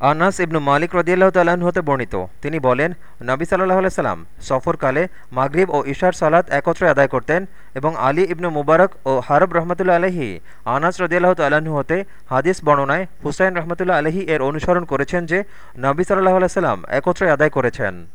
আনাস ইবনু মালিক রদিয়াল্লাহ তাল্লাহ্ন হতে বর্ণিত। তিনি বলেন, নবী সাল্লাহ সাল্লাম সফরকালে মাগরিব ও ঈশার সালাত একত্রে আদায় করতেন এবং আলী ইবনু মুবারক ও হারব রহমতুল্লা আলহী আনাস রদিয়াল্লাহ তাল্লাহ্ন হতে হাদিস বর্ণনায় হুসাইন রহমতুল্লাহ আলহী এর অনুসরণ করেছেন যে, নবী সাল্লাহ সাল্লাম একত্রে আদায় করেছেন।